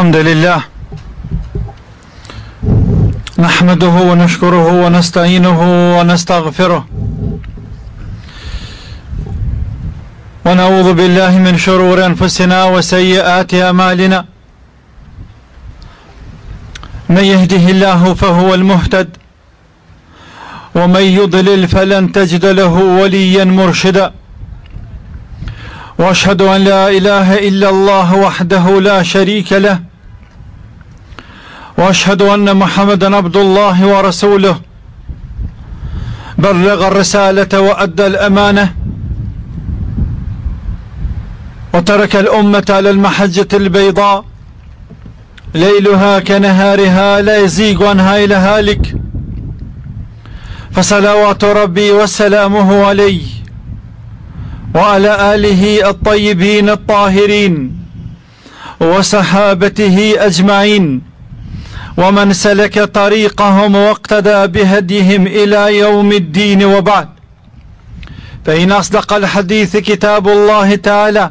الحمد لله نحمده ونشكره ونستعينه ونستغفره ونعوذ بالله من شرور أنفسنا وسيئات أمالنا من يهده الله فهو المهتد ومن يضلل فلن تجد له وليا مرشدا واشهد ان لا اله الا الله وحده لا شريك له وأشهد أن محمدا عبد الله ورسوله بلغ الرسالة وأدى الأمانة وترك الأمة على المحجة البيضاء ليلها كنهارها لا يزيغ عنها إلى هالك فصلوات ربي وسلامه علي وعلى آله الطيبين الطاهرين وصحابته أجمعين ومن سلك طريقهم واقتدى بهديهم إلى يوم الدين وبعد فإن أصدق الحديث كتاب الله تعالى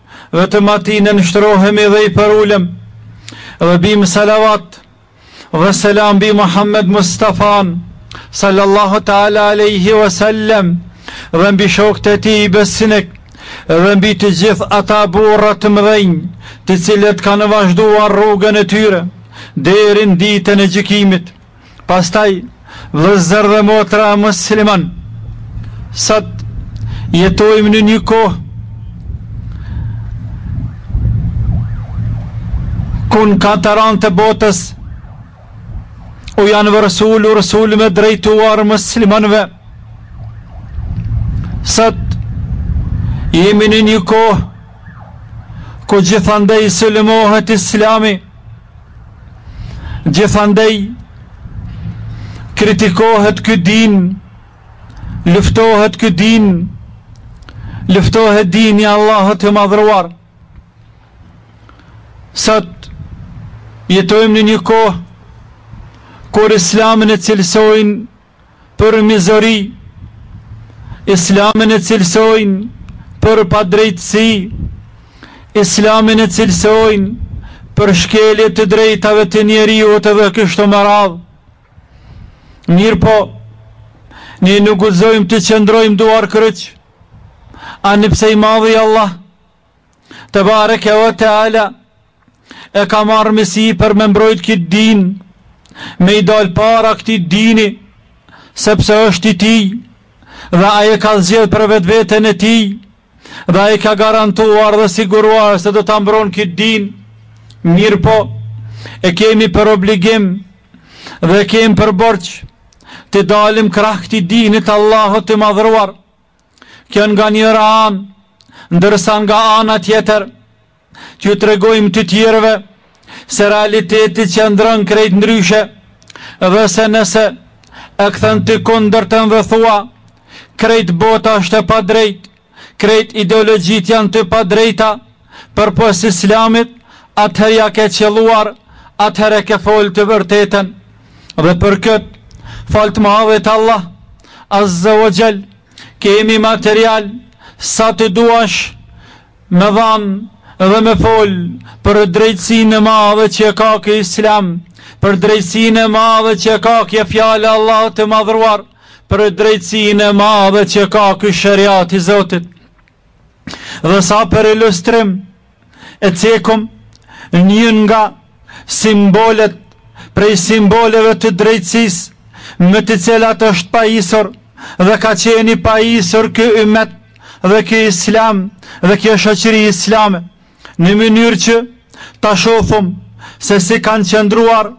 Vetëm Atij i nënshtrohemi dhe i përulemi dhe bijmë salavat dhe selam mbi Muhammed Mustafanë, sallallahu ta'ala alejhi wa sallem, dhe mbi shokët e tij besnikë dhe mbi të gjithë ata burra të mëdhenj, të cilët kanë vazhduar rrugën e tyre deri në ditën e gjykimit. Pastaj, vëllezër dhe motra muslimanë, sot jetojmë në një kohë ku në katër anët e botës u janë vërsulur sulme drejtuar muslimanve sot jemi në një kohë ku gjithandej sulmohet islami Gjithandej, kritikohet ky din, luftohet ky din, luftohet dini i Allahut të madhruar. Sot jetojmë në një kohë kur islamin e cilësojnë për mizori, Islamin e cilësojnë për padrejtësi, Islamin e cilësojnë për shkelje të drejtave të njeriut dhe kështu me radhë. Mirëpo, ne nuk guxojmë të qëndrojmë duarkryq, anipse i madhi Allah, Tebareke ve teala, e ka marrë mësipër me mbrojt këtë din, me i dalë para këtij dini, sepse është i tij, dhe ai e ka zgjedh për vetveten e tij, dhe ai e ka garantuar dhe siguruar se do ta mbron këtë din, mirëpo, e kemi për obligim, dhe e kemi për borxh, t'i dalim krah këtij dini t'Allahut të madhruar, Kjo nga njëra anë, ndërsa nga ana tjetër, t'ju tregojmë të tjerëve se realiteti qëndron krejt ndryshe dhe se nëse e kthen të kundërtën dhe thua krejt bota është e padrejtë krejt ideologjitë janë të padrejta përpos Islamit, atëherë ia ke qëlluar, atëherë e ke folë të vërtetën. Dhe për këtë, falë të madhit Allah, azze ve xhel, kemi material sa të duash me dhanë dhe me folë për drejtësinë e madhe që e ka ky islam, për drejtësinë e madhe që e ka kjo fjalë e Allahut të madhruar, për drejtësinë e madhe që e ka ky sheriat i Zotit. Dhe sa për ilustrim, e cekum njën nga simbolet prej simboleve të drejtësisë me të cilat është pajisur dhe ka qenë i pajisur ky ymet dhe ky islam dhe kjo shoqëri islame në mënyrë që ta shofum se si kanë qëndruar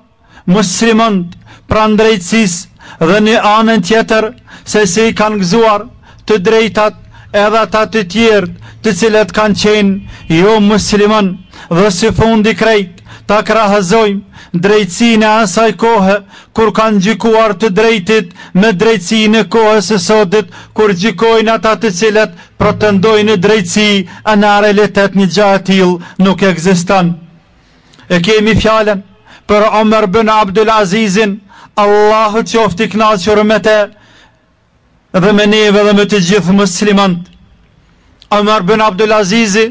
muslimanët pranë drejtësisë dhe në anën tjetër se si i kanë gëzuar të drejtat edhe ata të tjerët të cilët kanë qenë jo muslimanë dhe si fund i krejt ta krahasojmë drejtësinë e asaj kohe kur kanë gjykuar të drejtët me drejtësinë e kohës së sodit kur gjykojnë ata të cilët pretendojnë në drejtësi e në realitet një gjë e tillë nuk ekziston. E kemi fjalën për Omer bin Abdul Azizin, Allahu qoftë i kënaqur me te dhe me neve dhe me të gjithë muslimanët. Omer bin Abdul Azizi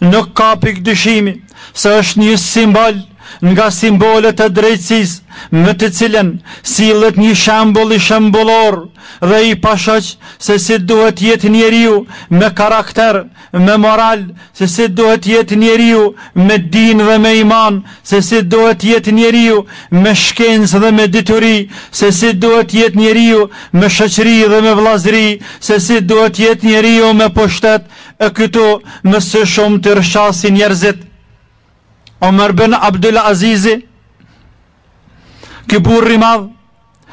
nuk ka pikë dyshimi se është një simbol nga simbolet e drejtësisë, me të cilën sillet një shembull i shembullor dhe i pashoq se si duhet të jetë njeriu me karakter, me moral se si duhet të jetë njeriu, me din dhe me iman se si duhet të jetë njeriu, me shkencë dhe me dituri se si duhet të jetë njeriu, me shoqëri dhe me vëllazëri se si duhet të jetë njeriu me pushtet e këtu më së shumti rrëshqasin njerëzit. Omer ben Abdul Azizi, ky burrë i madh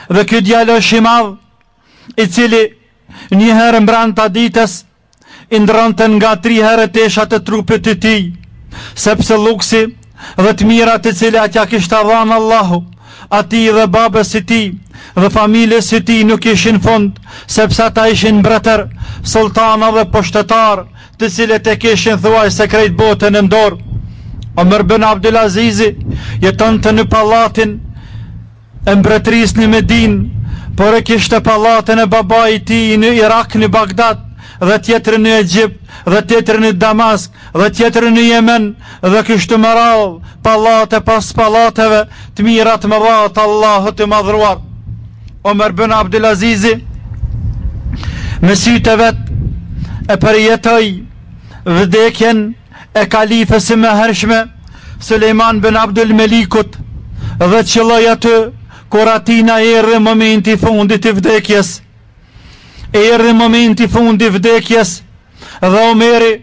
dhe ky djalosh i madh, i cili njëherë mbrenda ditës i ndrronte nga tri herë teshat e trupit të tij, sepse luksi dhe të mirat të cilat ia kishte dhënë Allahu atij dhe babës së tij dhe familjes së tij nuk kishin fund, sepse ata ishin mbretër, sulltana dhe pushtetarë, të cilët e kishin thuajse krejt botën në dorë. Omer Ben Abdulazizi jetonte në pallatin e mbretërisë në Medinë, por e kishte pallatin e babait të tij në Irak në Bagdad dhe tjetrin në Egjipt dhe tjetrin në Damask dhe tjetrin në Jemen dhe kështu me radhë pallate pas pallateve të mirat e mëdha të Allahut të madhruar. Omer bin Abdulazizi me sytë e vet e përjetoi vdekjen e kalifes së mëhershëm, Sulejman bin Abdul Melikut, dhe qëlloi aty, kur atina i erdh momenti i fundit i vdekjes. Erdh momenti i fundit i vdekjes, dhe Omeri,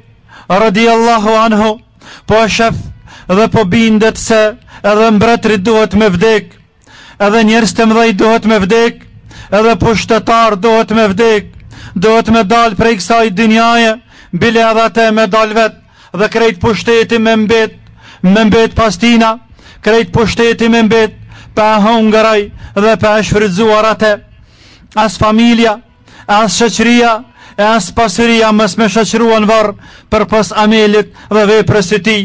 radiallahu anhu, po shef dhe po bindet se edhe mbretërit duhet me vdek, Edhe njerëz të mëdhenj duhet me vdek, edhe pushtetar duhet me vdek, duhet me dal prej kësaj dynjaje, bile edhe atë me dal vetë dhe krejt pushteti me mbet, me mbet pas tina, krejt pushteti me mbet pa e hangër ai dhe pa e shfrytëzuar atë. As familja, as shoqëria, e as pasuria mos me shoqëru në varr përpos amelit dhe veprës së tij.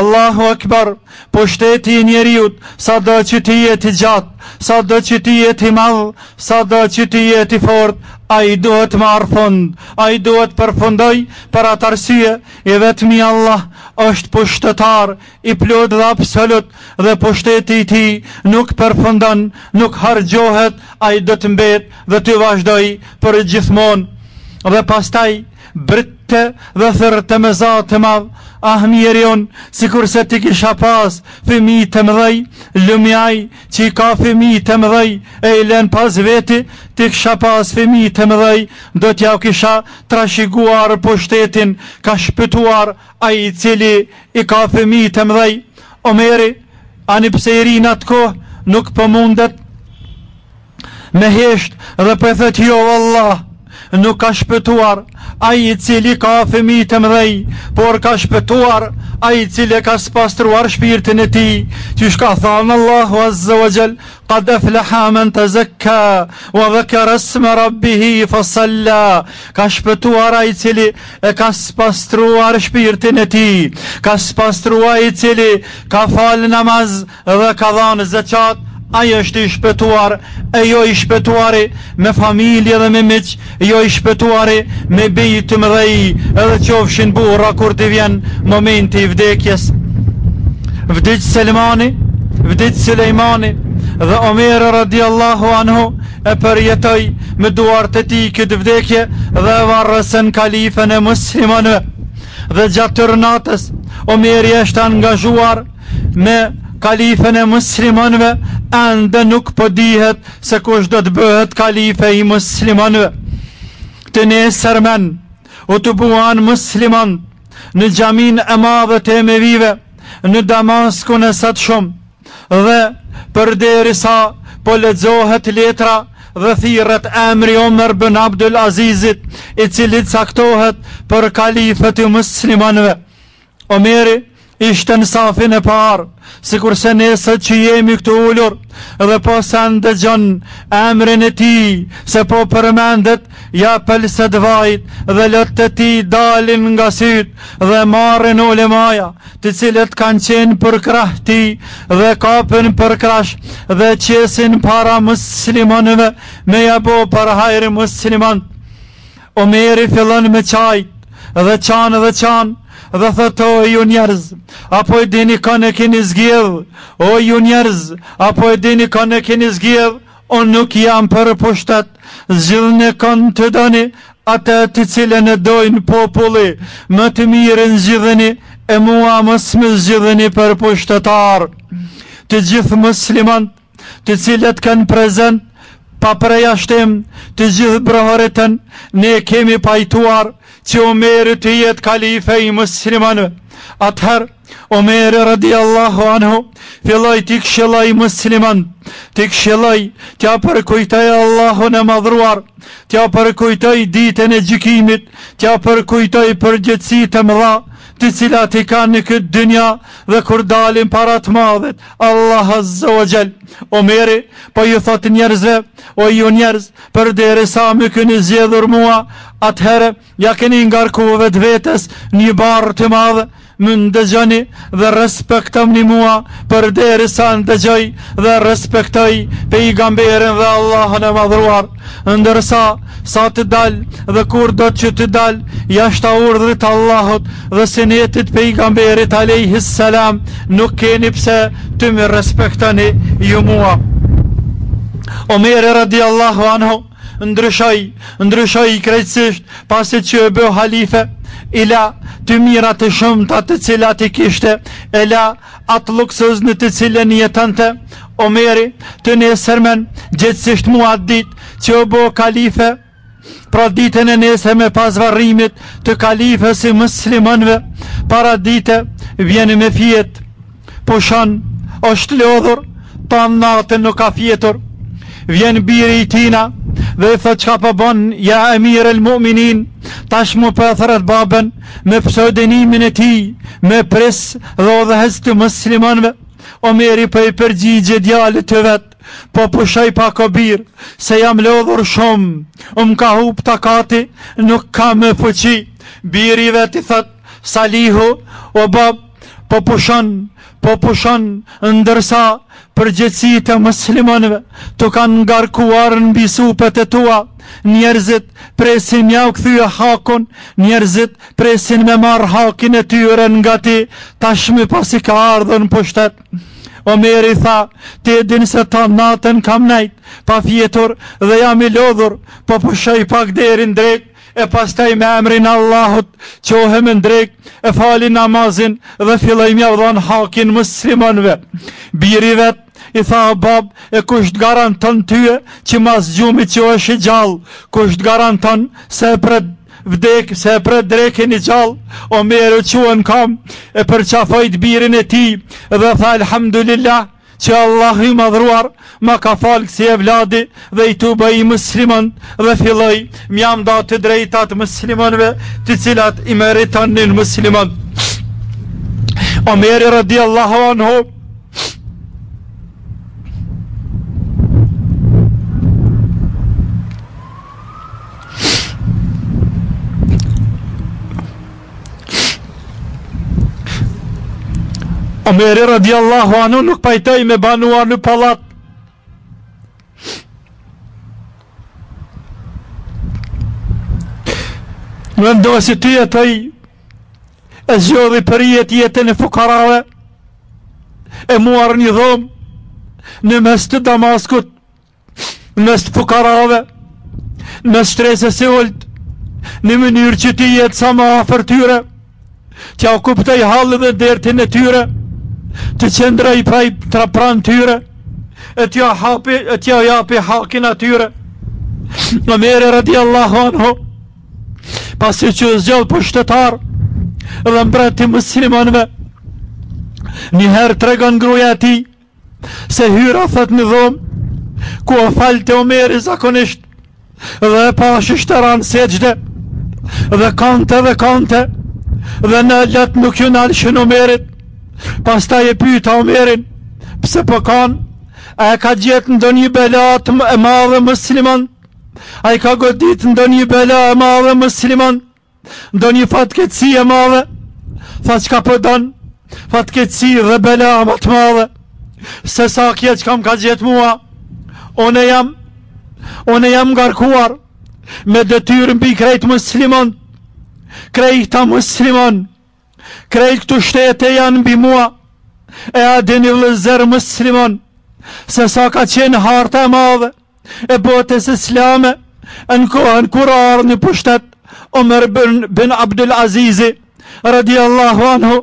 Allahu Akbar, pushteti i njeriut, sado që të jetë i gjatë, sado që të jetë i madh, sado që të jetë i fortë, ai duhet marrë fund, ai duhet përfundojë për atë arsye, i vetmi Allah është pushtetar i plotë dhe absolut, dhe pushteti i tij nuk përfundon, nuk harxhohet, ai do të mbetë dhe të vazhdojë përgjithmonë, dhe pastaj, Bërtet dhe thërret me za të madh, ah i mjeri unë, sikurse t'i kisha pas fëmijët e mëdhenj, lum ai që i ka fëmijët e mëdhenj, e i len pas veti, t'i kisha pas fëmijët e mëdhenj, do t'jau kisha trashëguar pushtetin, ka shpëtuar ai i cili i ka fëmijët e mëdhenj. Omeri, ani pse i ri n'atë kohë, nuk po mundet, Me hesht dhe po thotë jo vallah, nuk ka shpëtuar ai i cili ka fëmijë të mëdhenj, por ka shpëtuar ai i cili ka spastruar shpirtin e tij. Çka ka thanë Allahu Azza wa Jall, qad aflaha man tazakka wa dhakara isma rabbih fa salla. Ka shpëtuar ai i cili e ka spastruar shpirtin e tij, ka spastruar ai i cili ka fal namaz Dhe ka dhanë zekat, ai është i shpëtuar, e jo i shpëtuari me familje dhe me miq, jo i shpëtuari me bij të mëdhenj, edhe qofshin burra kur t'i vjen momenti i vdekjes. Vdiq Selmani, vdiq Sulejmani, dhe Omer radiallahu anhu e përjetoi me duart e tij këtë vdekje dhe e varrosën kalifën e muslimanëve. Dhe gjatë tërë natës, Omeri është angazhuar Me kalifën e muslimanëve ende nuk po dihet se kush do të bëhet kalife i muslimanëve. Të nesërmen, u tubuan muslimanët në xhaminë e madhe të emevive në Damaskun e sotshëm, dhe përderisa po lexohet letra dhe thirret emri i Omer bin Abdul Azizit, i cili caktohet për kalife të muslimanëve. Omeri ishte në safin e parë, sikurse ne sot që jemi këtu ulur, dhe posa ndëgjon emrin e tij, se po përmendet, ja pëlcet vajit dhe lotët i dalin nga sytë dhe e marrin ulemaja, të cilët kanë qenë përkrah tij dhe e kapin për krahësh dhe e qesin para muslimanëve me ia bo përhajr muslimanët. Omeri fillon me qajt dhe qan dhe qan dhe thotë o ju njerëz, a po e dini kon e keni zgjedh, o ju njerëz, a po e dini kon e keni zgjedh, u nuk jam për pushtet, zgjidhni kon të doni, atë të cilën e dojnë populli, më të mirin zgjidheni, e mua mos më zgjidheni për pushtetar. Të gjithë muslimanët, të cilët kenë prezent pa përjashtim të gjithë brohoritën, ne u kemi pajtuar që Omeri të jetë kalife i muslimanëve. Atëherë, Omeri radiallahu anhu, filloi t'i këshillojë muslimanët, t'i këshillojë t'ja përkujtojë Allahun e madhëruar, t'ja përkujtojë ditën e gjykimit, t'ja përkujtojë përgjegjësi të mëdha, të cilat i kanë në këtë dynja dhe kur dalin para të madhit, Allah Azze ue Xhel, Omeri po ju thotë njerëzve, o ju njerëz, përderisa më keni zgjedhur mua, atëherë, ja keni ngarku vetvetes një barrë të madhe, më ndëgjoni dhe respektomni mua, përderisa ndëgjoj dhe respektoj pejgamberin dhe Allahun e madhëruar. Ndërsa, sa të dal dhe kurdo që të dal, jashtë urdhrit Allahut dhe synetit pejgamberit Alejhi Selam, nuk keni pse të më respektoni ju mua. Omeri radiallahu anhu, ndryshoi, ndryshoi krejtësisht, pasi që u bë halife, i la të mirat e shumta të cilat i kishte, e la Atë luksuz në të cilën jetonte Omeri të nesërmen, gjithësisht mu atë ditë që u bo kalife, pra ditën e nesërme pas varrimit të kalifes së muslimanve, paradite vjen me fjetë, pushon është lodhur, tanë natën nuk ka fjetur, vjen biri i tina dhe i thotë çka po bon, ja emir el mu'minin, tashmë po e thërret babën, me pseudonimin e tij, me prijës dhe udhëheqës të muslimanëve, Omeri po i përgjigjet djalit të vet, Po pushoj pak o bir, se jam lodhur shumë, um ka hup takati, nuk kam më fuqi. Biri i vet i thotë, Salihu, o bab, po pushon, po pushon, ndërsa përgjegjësitë e muslimonëve t'u kanë ngarkuar mbi supet e tua, njerëzit presin mja u këthyë hakun, njerëzit presin me marrë hakin e tyre nga ti, tashmi pasi ke ardhë në pushtet. Omeri tha, ti e din se tanë natën kam nejt, pa fjetur dhe jam i lodhur, po pushoj pak deri n'drekë, e pastaj me emrin e Allahut qohemi në drek e falim namazin dhe filloj m'jau dhan hakin muslimanve biri i vet i tha bab e kush të garanton ty që mas gjumit qohesh i gjall kush të garanton se e pret vdek se e pret drekin i gjall Omeri u qu n'kam e përqafojti birin e tij dhe tha alhamdulillah Që Allahu i madhruar ma ka falë kësi evladi dhe i tuboj muslimont dhe filloj m'jau nda të drejtat muslimonve të cilat i meritonin muslimont. Omeri radiallahu anhu Omeri radiallahu anhu nuk u pajtoj me banua në pallat. Vendosi të jetoj, e zgjodhi për jetë jetën e fukarave, e muarr një dhomë në mes të Damaskut, në mes të fukarave, në mes shtresës së ultë, në mënyrë që t'i jetë sa më afër tyre, t'jau kuptoj hallin dhe dertin e tyre, të qendroj prej tyre pran tyre, e t'ja hapi, e t'ja japi hakin atyre. Omeri radiallahu anhu, pasi që u zgjodh pushtetar, dhe mbret i muslimanve, njëherë tregon gruja e tij, Se hyra thot në dhomë, ku u falte Omeri zakonisht, dhe e pash që kish ran n'sexhde, dhe kante dhe kante, dhe lotët nuk ju nalshin Omerit, pastaj e pyta Omerin, pse po kan, a e ka gjetë ndonjë bela e madhe muslimant, a e ka godit ndonjë bela e madhe muslimant, Ndonjë fatkeqësi e madhe, tha çka po don, fatkeqësi dhe bela më të madhe, se sa kjo që m'ka gjetë mua, unë jam, unë jam ngarkuar, me detyrë mbi krejt muslimont, krejt muslimont, Krejt këtu shtete janë mbi mua, e a dini vllazën muslimon, se sa ka qenë harta e madhe, e botës islame, e në kohën kur erdh në pushtet, Omer bin, bin Abdul Azizi, radiallahu anhu,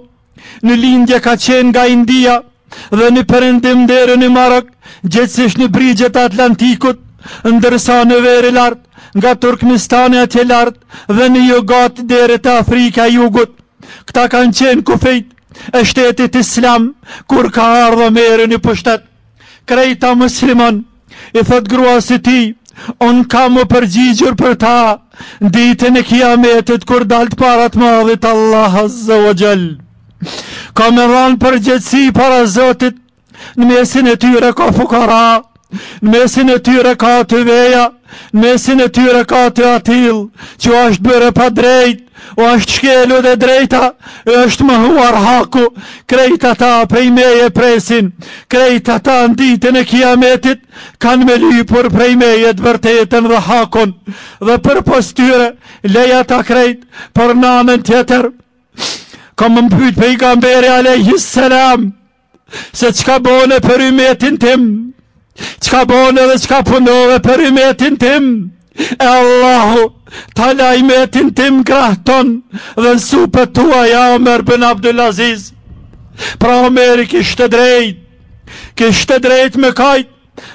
në lindje ka qenë nga India, dhe në perëndim deri në Marok, gjegjësisht në brigjet e Atlantikut, ndërsa në veri lart nga Turkmenistani atje lart dhe në jug deri te Afrika e Jugut. Këta kanë qenë kufijt e shtetit islam kur ka ardh Omeri në pushtet. Krejt ata musliman I thotë gruas së tij, unë kam me u përgjigjur për ta, ditën e kiametit kur dal para të madhit Allah Azze ue Xhel. Kam me dhanë përgjegjësi para Zotit, në mesin e tyre ka fukara, në mesin e tyre ka të veja, në mesin e tyre ka të atillë, që u asht bërë padrejt, U është shkelur e drejta, u është mohuar haku, krejt ata prej meje presin, krejt ata në ditën e kiametit, kanë me lypur prej meje të vërtetën dhe hakun, dhe përpos tyre, leji ata krejt, por n'anën tjetër, ka me m'pyt pejgamberi a.s. Se çka bone për ymetin tim, çka bone dhe çka punove për ymetin tim, e Allahu, ta la ymetin tim në krah tanë dhe në supet tua ja Omer bin Abdulaziz. Pra Omeri kishte drejtë, kishte drejtë me kajt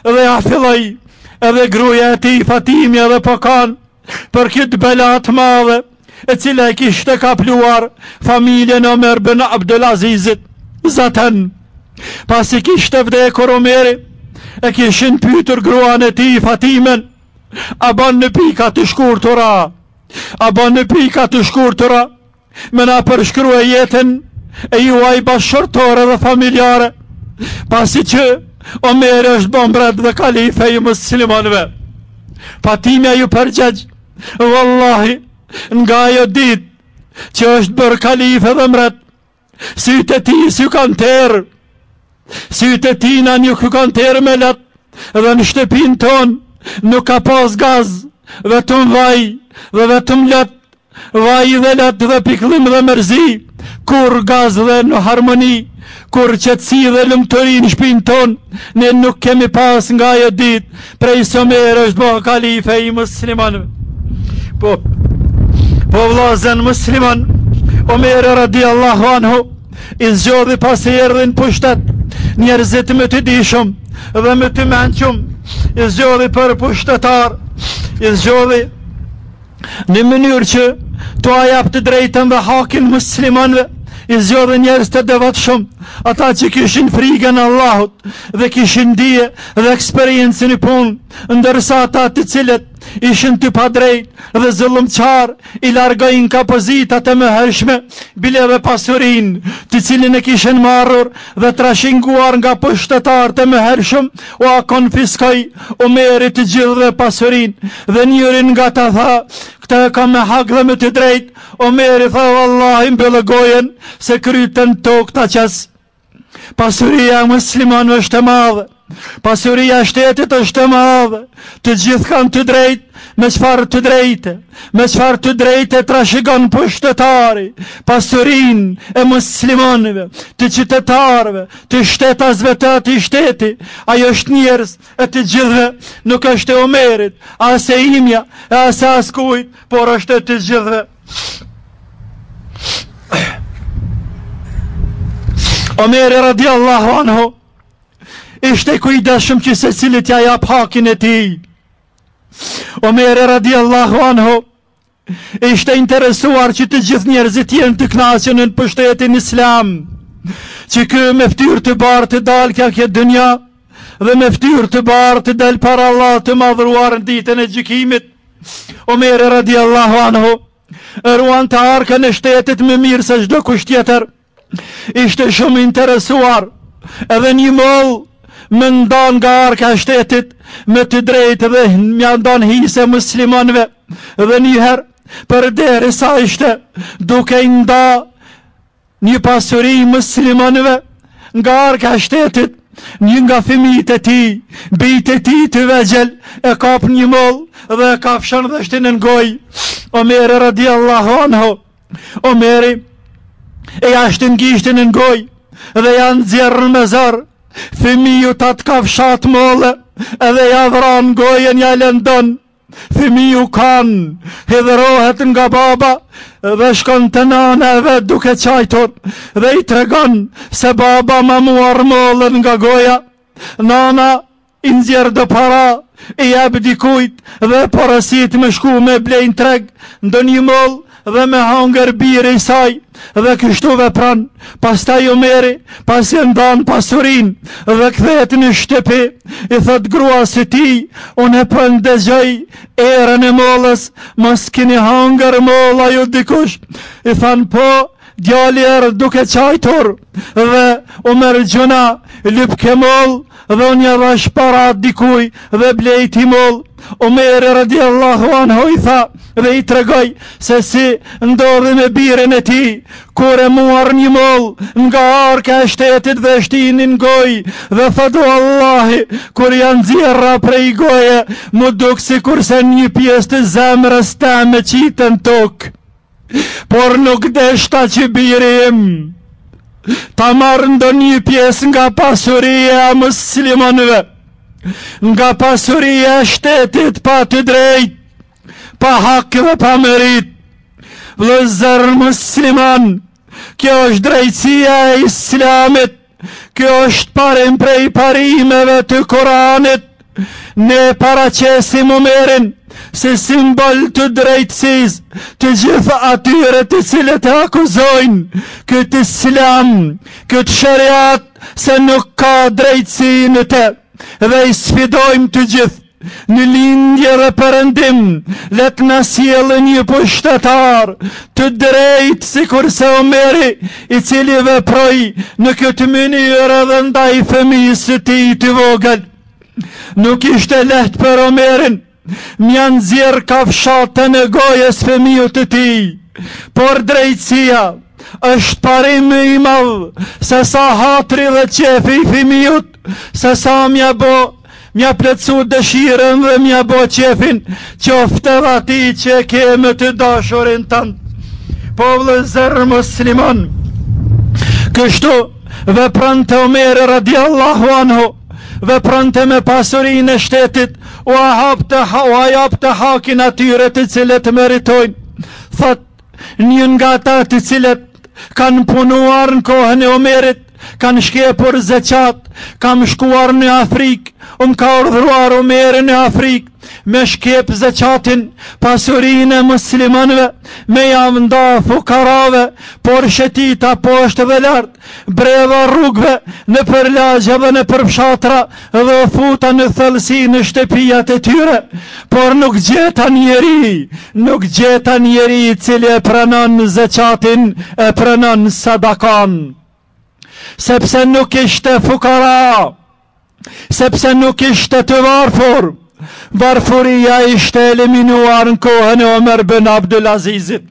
dhe ia filloi edhe gruja e tij Fatimja dhe po kajnë Për këtë bela të madhe, e cila e kishte kapluar familjen e Omer Ben Abdulazizit, zaten, pasi kishte vdekur Omeri, e kishin pytur gruan e tij Fatimen, a ban në pika të shkurtura, a ban në pika të shkurtura, Me na përshkrue jetën e juaj bashkëshortore dhe familjare, pasi që Omeri është bo mbret dhe kalife i muslimanve. Fatimja iu përgjegj, vallahi, nga ajo ditë, që është bërë kalife dhe mbret, sytë e tij s'iu kanë terë, Sytë e tijna nuk iu kanë terë me lot dhe në shtëpinë tonë nuk ka pas gaz, vetëm vaj dhe vetëm lot, vaj dhe lot dhe pikëllim dhe mërzi, kurrë gaz dhe në harmoni, kurrë qetësi dhe lumturi në shpinë tonë, ne nuk kemi pas nga ajo ditë, Prej se Omeri është bo kalife i muslimanve Po Po vllazën musliman Omeri radiallahu anhu I zgjodhi pasi erdhi në pushtet Njerëzit më të dijshëm Dhe më të mençëm I zgjodhi për pushtetarë I zgjodhi në mënyrë që t'ua jap të drejtën dhe hakin muslimanve, i zgjodhi njerëz të devotshëm, ata që kishin frikën e Allahut dhe kishin dije dhe eksperiencë në punë, ndërsa ata të cilët ishin të padrejt dhe zullumqarë i largoi nga pozitat e mëhershme, bile dhe pasurinë të cilin e kishin marrur dhe trashëguar nga pushtetarët e mëhershëm, ua konfiskoi Omeri të gjithëve pasurinë dhe njëri nga ta tha, këtë e kam me hak dhe me të drejtë, Omeri tha vallahi mbylle gojën se kryten në tokë ta qes. Pasuria e muslimanëve është e madhe. Pasuria e shtetit është e madhe, të gjithë kanë të drejtë, me çfarë të drejte, me çfarë të drejte trashëgon pushtetari pasurinë e muslimanëve, të qytetarëve, të shtetasve të atij shteti, ajo është njerës e të gjithëve, nuk është e Omerit, as e imja, e as e askujt, por është e të gjithëve. Omeri radiallahu anhu, Ishte i kujdesshëm që secilit t'ia jap hakin e tij. Omeri radiallahu anhu, ishte interesuar që të gjithë njerëzit të jenë të kënaqun në pushtetin islam, që ky me ftyrë të bardhë të dalë nga kjo dynja, dhe me ftyrë të bardhë të dalë para Allahut të madhëruar në ditën e gjykimit. Omeri radiallahu anhu, ruante arkën e shtetit më mirë se çdokush tjetër, Ishte shumë interesuar edhe një mollë me nda nga arka e shtetit me të drejtë dhe m'ia nda hise muslimanve dhe njëherë përderisa ishte duke i nda një pasuri muslimanve nga arka e shtetit një nga fëmijët e tij bijtë e tij të vegjël e kap një mollë dhe e kafshon dhe e shtin në gojë Omeri radiallahu anhu Omeri ia shtin gishtin në gojë dhe ia nxjerr me zor fëmijut atë kafshatë molle edhe ia vran gojën ia lëndon fëmiju kan, hidhërohet nga baba dhe shkon te nana e vet duke qajtur dhe i tregon se baba ma muar mollën nga goja nana i nxjerr do para, i jep dikujt dhe porosit me shku me ble në treg, ndonjë mollë dhe me hangër biri i saj dhe kështu vepron, pastaj Omeri, pasi e ndan pasurinë dhe kthehet në shtëpi, i thotë gruas së tij, unë e po ndëgjoj erën e mollës, mos kini hangër molla ju dikush, i thanë po, Djali erdh duke qajtur dhe Omer, xhuna lypke mollë dhe unë ia dhashë paratë dikujt dhe blejti mollë. Omeri radiallahu anhu i tha dhe i tregoi se si ndodhi me birin e tij, kur e muar një mollë nga arka e shtetit dhe e shtini n'gojë dhe tha du Allahi, kur ia nxirra prej goje, m'u duk sikurse një pjesë të zemrës të ma qitën n'tokë. Por nuk deshta që biri im ta marrë ndonjë pjesë nga pasuria e muslimanëve, nga pasuria e shtetit pa të drejtë, pa hak dhe pa meritë. Vëllezër muslimanë, kjo është drejtësia e islamit. Kjo është parim prej parimeve të Kuranit. Ne paraqesim Omerin si simbol të drejtësisë të gjithë atyre të cilët e akuzojnë këtë islam, këtë sheriat se nuk ka drejtësi në të dhe i sfidojmë të gjithë. Në lindje dhe perëndim, le të na sjellin një pushtetar të drejtë sikurse Omeri, i cili veproi në këtë mënyrë edhe ndaj fëmijës së tij të vogël. Nuk ishte lehtë për Omerin, m'ja nxjerr kafshatën e gojës fëmijut të tij, por drejtësia është parim më i madhë, sesa hatri dhe qefi i fëmijut, sesa m'ja bo M'ja plotësu dëshirën dhe m'ja bo qefin qoftë edhe atij që e ke më të dashurin tënd. Po vëllezër muslimanë. Kështu vepronte Omeri radiallahu anhu, vepronte me pasurinë e shtetit ua hapte, ha, ua japte hakin atyre të cilët meritojnë. Thotë një nga ata të cilët kanë punuar në kohën e Omerit, kanë shkepur zeqatë, kam shkuar në Afrikë, m'ka urdhruar Omeri në Afrikë, me shkep zeqatin, pasurinë e muslimanëve, me jav nda fukarave, por shëtita poshtë edhe lart. bredha rrugëve, nëpër lagje dhe nëpër fshatra dhe u futa në thellësi në shtëpiat e tyre, por nuk gjeta njeri, nuk gjeta njeri i cili e pranon zeqatin, e pranon sadakan, sepse nuk ishte fukara, sepse nuk ishte të varfur, varfuria ishte eliminuar në kohën e Omer Ben Abdulazizit.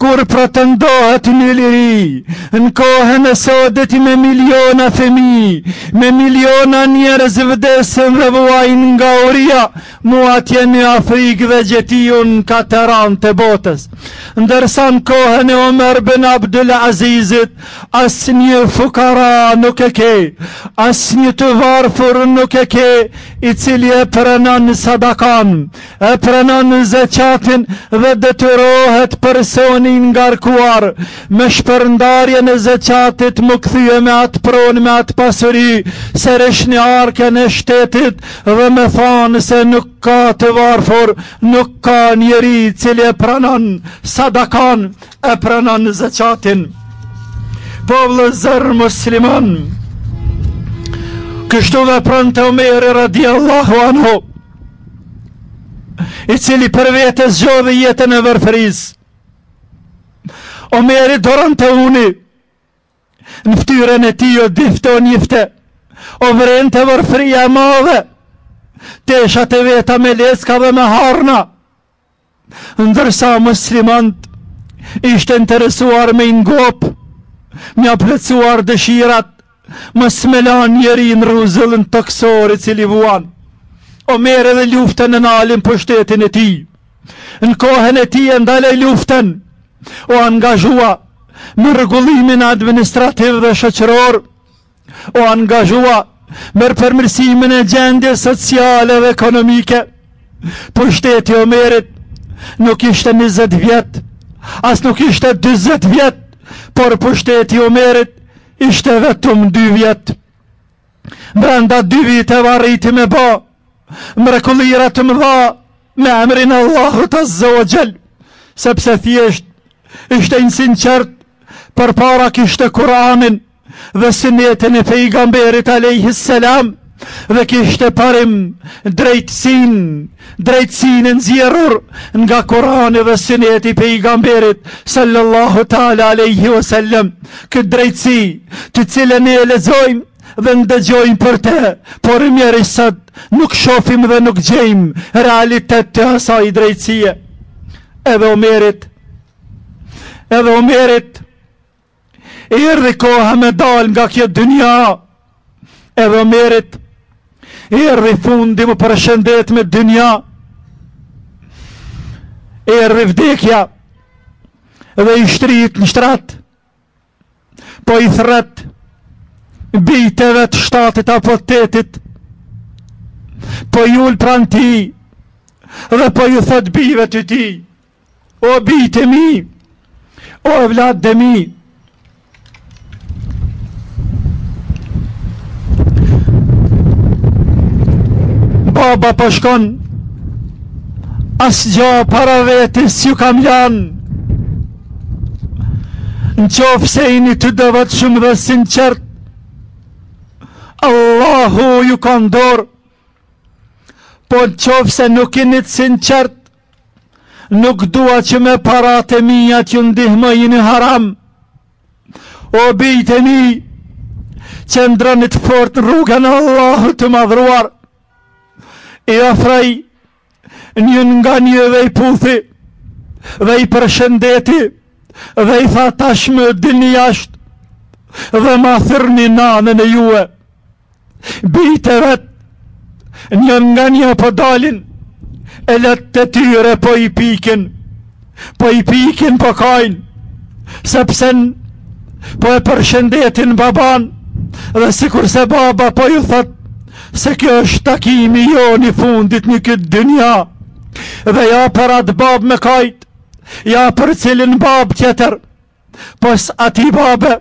Kur pretendohet një liri, në kohën e sotit me miliona fëmijë, me miliona njerëz vdesin dhe vuajnë nga uria, mu atje në Afrikë dhe gjetiu në katër anët e botës. Ndërsa në kohën e Omer Ben Abdul Azizit, asnjë fukara nuk e ke, asnjë të varfur nuk e ke, i cili e pranon sadakan, E pranon zeqatin dhe detyrohet personi i ngarkuar me shpërndarjen e zeqatit mu kthy me atë pronë me atë pasuri sërish në arkën e shtetit dhe me thanë se nuk ka të varfur, nuk ka njeri i cili e pranon sadakan e pranon zeqatin. Po vllezër muslimanë, kështu vepronte Omeri radiallahu anhu, i cili për vete zgjodhi jetën e varfërisë. Omeri duronte uni, në ftyrën e tij u difte u njifte, u vrente varfëria e madhe, teshat e veta me lecka dhe me arna, Ndërsa muslimanët ishte interesuar me i ngop, me ia plotësuar dëshirat, mos me lan njeri në rruzullin tokësor i cili vuan. Omeri edhe luftën e nali në pushtetin e tij. Në kohën e tij e ndali luftën, u angazhua me rregullimin administrativ dhe shoqëror, U angazhua me përmirësimin e gjendjes sociale dhe ekonomike. Pushteti i Omerit nuk ishte 20 vjet, as nuk ishte 40 vjet, por pushteti i Omerit ishte vetëm 2 vjet. Brenda 2 viteve arriti me ba, mrekullira të mëdha me emrin e Allahut Azza wa Jall, sepse thjesht ishte i sinqertë përpara kishte Kur'anin, dhe synetin e Pejgamberit Alejhis Selam dhe kishte parim drejtësinë drejtësinë e nxjerrur nga Kur'ani dhe syneti i Pejgamberit sallallahu ta'ala alejhi wa sallam këtë drejtësi të cilën e lexojmë dhe ndëgjojmë për te, por mjerisht nuk shofim dhe nuk gjejmë realitet të asaj drejtësie. Edhe Omerit, edhe Omerit, Erdhi koha me dalë nga kjo dynja edhe Omerit. Erdhi fundi me u përshëndet me dynja. Erdhi vdekja dhe i shtrirë në shtrat. Po i thret bijtë e vet të shtatit apo tetit. Po i ul pranë tij dhe po ju thotë bijve të tij. O bijtë e mi, o evlatët e mi, baba po shkon asgjo para vetës s'ju kam lanë në qoftë se jini të devotshëm dhe sinqertë Allahu ju ka n'dorë po në qoftë se nuk jini të sinqertë Nuk dua që me paret e mia t'ju ndihmoj në haram. O bijtë e mi, qëndroni të fortë në rrugën e Allahut të madhëruar. I afroi një nga një dhe i puthi dhe i përshëndeti dhe i tha tashmë dilni jashtë dhe ma thirrni nanën e juve. Bijtë e vet një nga një po dalin e lotët e tyre po i pikin, po i pikin po kajnë, sepse po e përshëndetin baban dhe sikurse baba po ju thotë se ky është takimi jonë i fundit në këtë dynja dhe ja për atë babë me kajt, ja për cilin babë tjetër. Pos atij babe,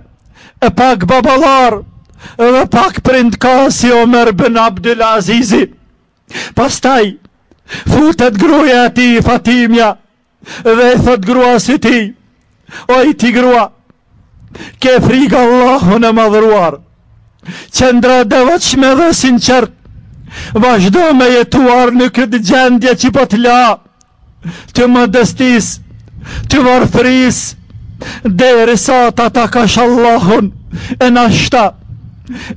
e pak baballarë, dhe pak prindë ka si Omer bin Abdul Azizi. Pastaj, futet gruja e tij Fatimja, dhe i thotë gruas së tij, oj ti grua, ke frikë Allahun e madhëruar, qëndro e devotshme dhe e sinqertë, vazhdo me jetu në këtë gjendje që po të la, të modestisë, të varfërisë, derisa ta takosh Allahun, e nashta,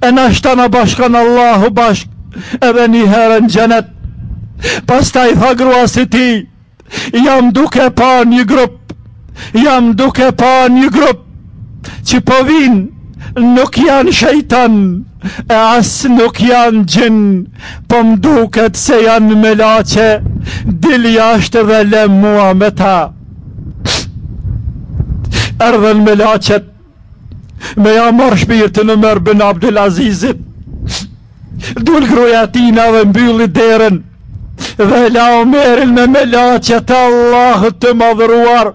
e nashta na bashkon Allahu bashkë, edhe një herë n'xhenet, pastaj i tha gruas së tij, jam duke pa një grup, jam duke pa një grup, që po vijnë, nuk janë shejtanë, E as nuk janë xhin, po m'duket se janë melaqe, dil jashtë dhe lem mua me ta. Erdhën melaqet me ja marrë shpirtin Omer bin Abdulazizit. Dul gruaja e tina dhe mbylli derën dhe e la Omerin me melaqet e Allahut të madhëruar.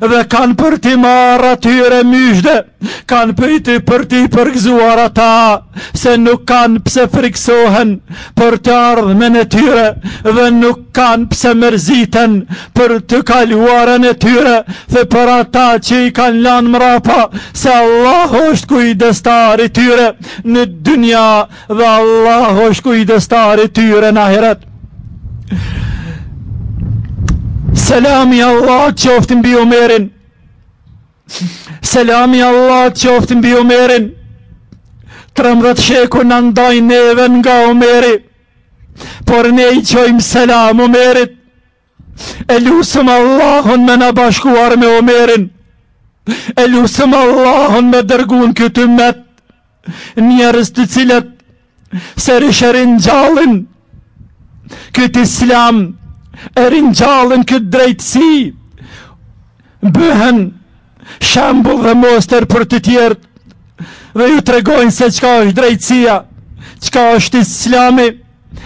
dhe kanë për t'i marrë atyre myzhde, kanë për t'i për t'i përgëzuar ata, se nuk kanë pse frikësohen për të ardhmen e tyre, dhe nuk kanë pse mërziten për të kaluarën e tyre, dhe për ata që i kanë lanë mrapa, se Allahu është kujdestari i tyre në dynja, dhe Allahu është kujdestari i tyre në ahiret. Selami i Allahut qoftë mbi Omerin. Selami i Allahut qoftë mbi Omerin. 13 shekuj na ndajnë neve nga Omeri. Por ne i çojmë selam Omerit. E lusëm Allahun me na bashkuar me Omerin. E lusëm Allahun me dërgu në këtë ymet njerëz të cilët sërish e ringjallin këtë islam e ringjallin këtë drejtësi. Bëhen shembull dhe mostër për të tjerët. Dhe ju tregojnë se çka është drejtësia, çka është islami.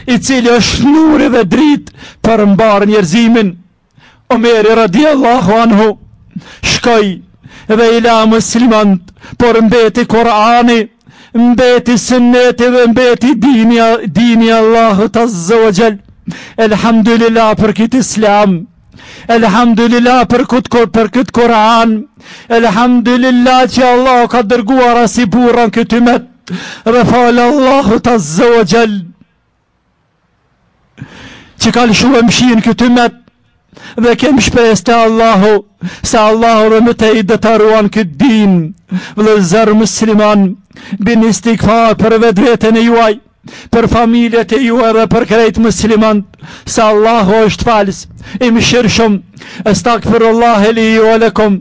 i cili është nuri dhe dritë për mbarë njerëzimin. Omeri radiallahu anhu, shkoi dhe i la muslimanët, por mbeti Kurani, mbeti syneti dhe mbeti dini, dini i Allahut azze ve xhel. Elhamdulillah për këtë islam. Elhamdulillah për këtë kur për këtë Kur'an. Elhamdulillah që Allah ka dërguar asi burra në këtë ymet. Dhe falë Allahut azze ve xhel, që ka lëshu mëshirë në këtë ymet, dhe kem shpresë te Allahu, se Allahu edhe më tej do ta ruan këtë din, vëllezër muslimanë, bini istigfar për vetveten e juaj, për familjet e juaj dhe për krejt muslimanët, se Allahu është falës, i mëshirshëm, estagfirullahe li ue lekum,